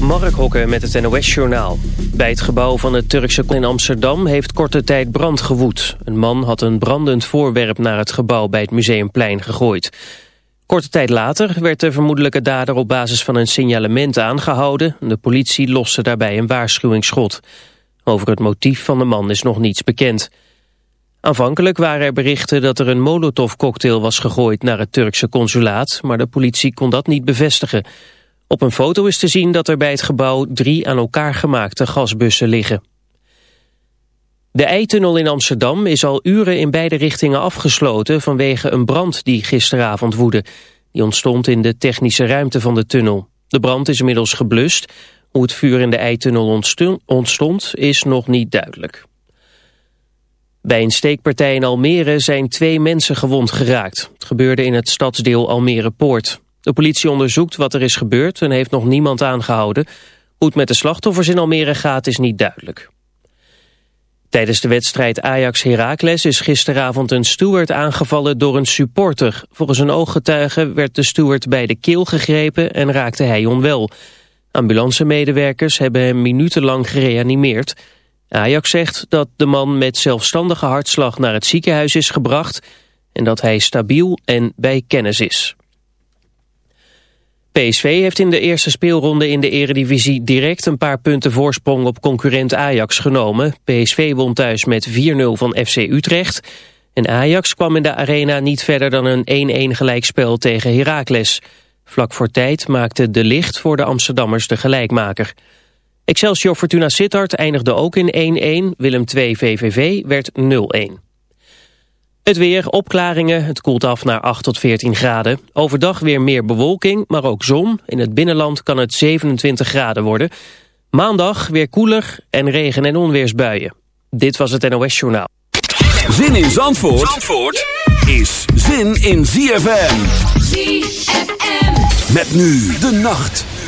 Mark Hokke met het NOS-journaal. Bij het gebouw van het Turkse in Amsterdam heeft korte tijd brand gewoed. Een man had een brandend voorwerp naar het gebouw bij het Museumplein gegooid. Korte tijd later werd de vermoedelijke dader op basis van een signalement aangehouden. De politie loste daarbij een waarschuwingsschot. Over het motief van de man is nog niets bekend. Aanvankelijk waren er berichten dat er een molotovcocktail was gegooid naar het Turkse consulaat, maar de politie kon dat niet bevestigen. Op een foto is te zien dat er bij het gebouw drie aan elkaar gemaakte gasbussen liggen. De Eitunnel in Amsterdam is al uren in beide richtingen afgesloten vanwege een brand die gisteravond woedde. Die ontstond in de technische ruimte van de tunnel. De brand is inmiddels geblust. Hoe het vuur in de Eitunnel ontstond is nog niet duidelijk. Bij een steekpartij in Almere zijn twee mensen gewond geraakt. Het gebeurde in het stadsdeel Almere Poort. De politie onderzoekt wat er is gebeurd en heeft nog niemand aangehouden. Hoe het met de slachtoffers in Almere gaat is niet duidelijk. Tijdens de wedstrijd Ajax-Heracles is gisteravond een steward aangevallen door een supporter. Volgens een ooggetuige werd de steward bij de keel gegrepen en raakte hij onwel. Ambulancemedewerkers hebben hem minutenlang gereanimeerd. Ajax zegt dat de man met zelfstandige hartslag naar het ziekenhuis is gebracht... en dat hij stabiel en bij kennis is. PSV heeft in de eerste speelronde in de eredivisie direct een paar punten voorsprong op concurrent Ajax genomen. PSV won thuis met 4-0 van FC Utrecht. En Ajax kwam in de arena niet verder dan een 1-1 gelijkspel tegen Heracles. Vlak voor tijd maakte De Licht voor de Amsterdammers de gelijkmaker. Excelsior Fortuna Sittard eindigde ook in 1-1. Willem II VVV werd 0-1. Het weer, opklaringen, het koelt af naar 8 tot 14 graden. Overdag weer meer bewolking, maar ook zon. In het binnenland kan het 27 graden worden. Maandag weer koeler en regen- en onweersbuien. Dit was het NOS Journaal. Zin in Zandvoort, Zandvoort is zin in ZFM. ZFM. Met nu de nacht.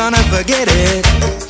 gonna forget it.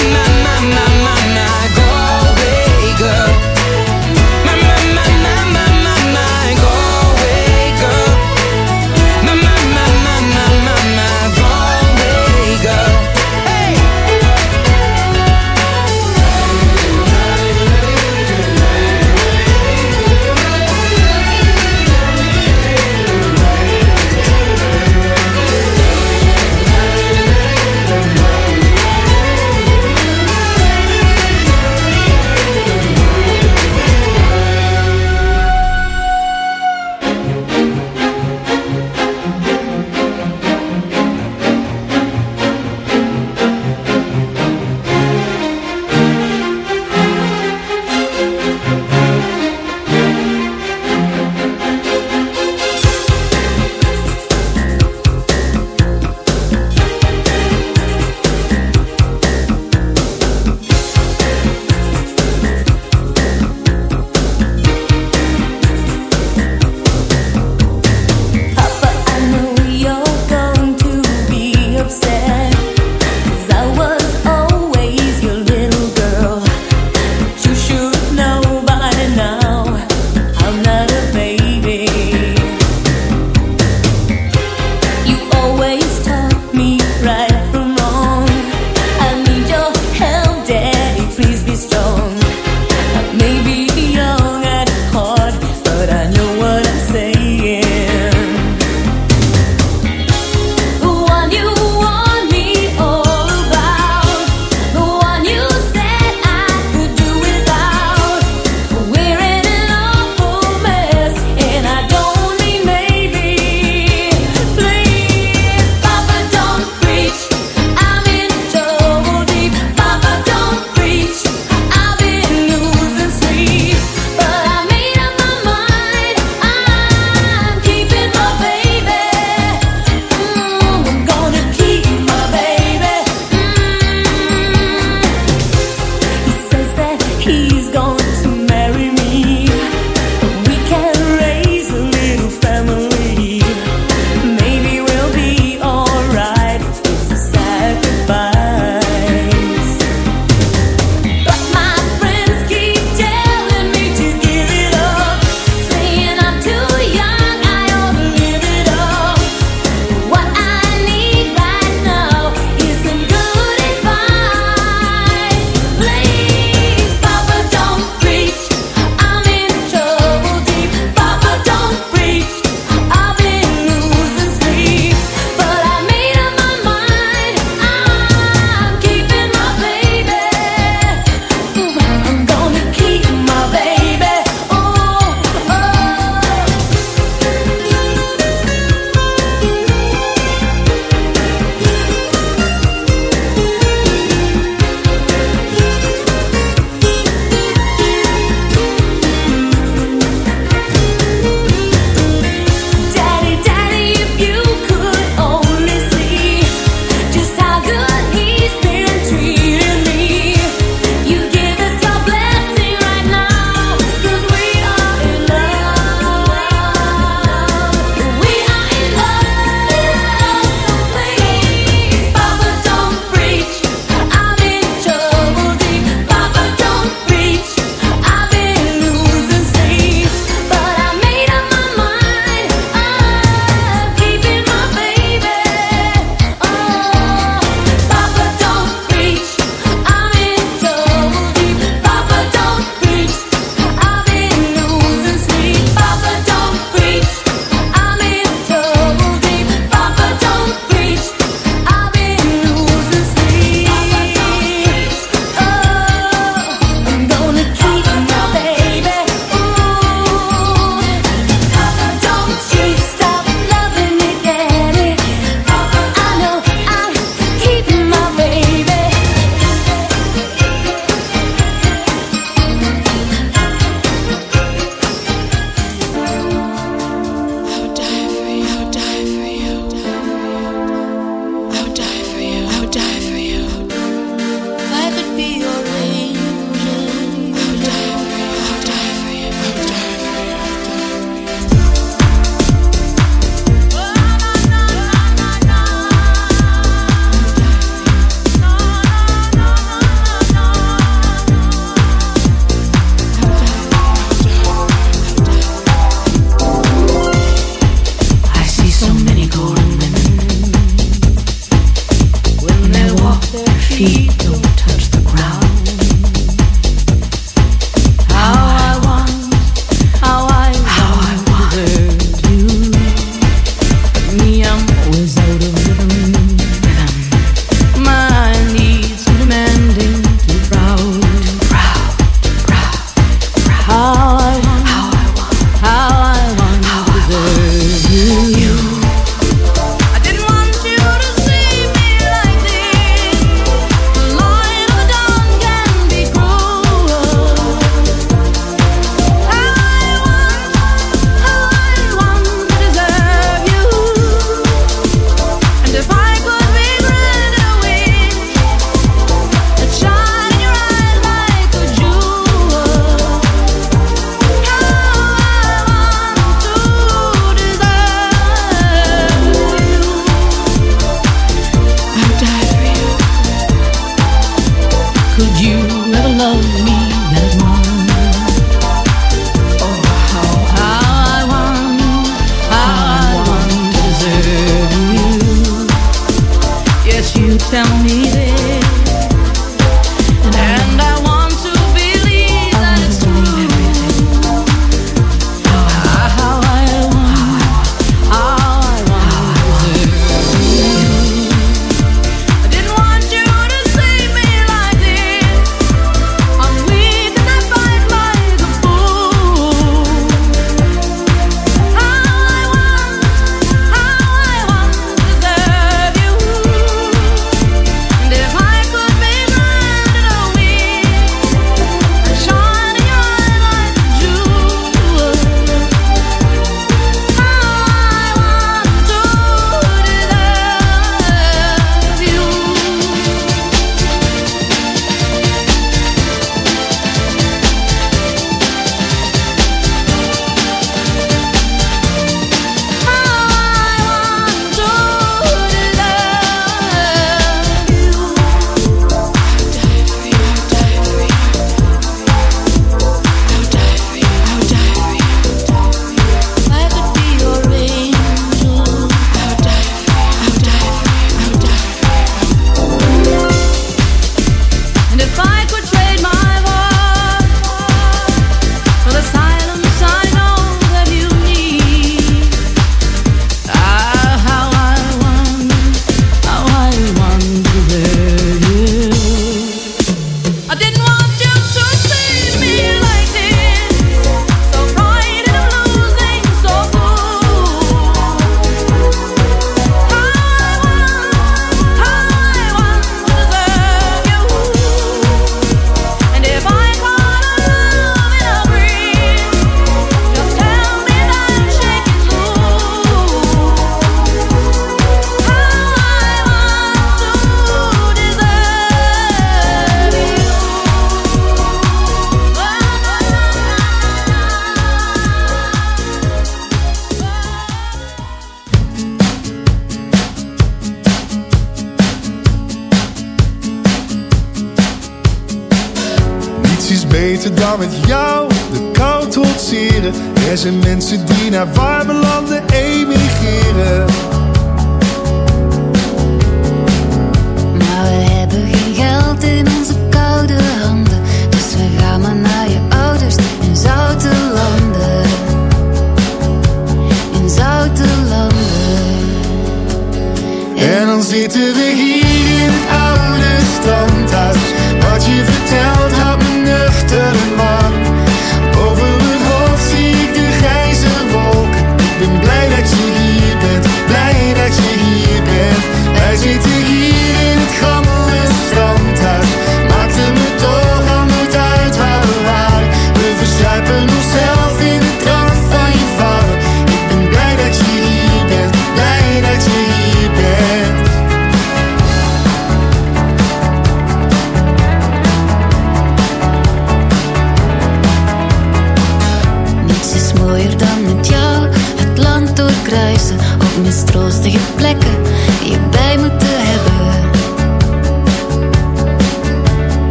My, my, my, my, my,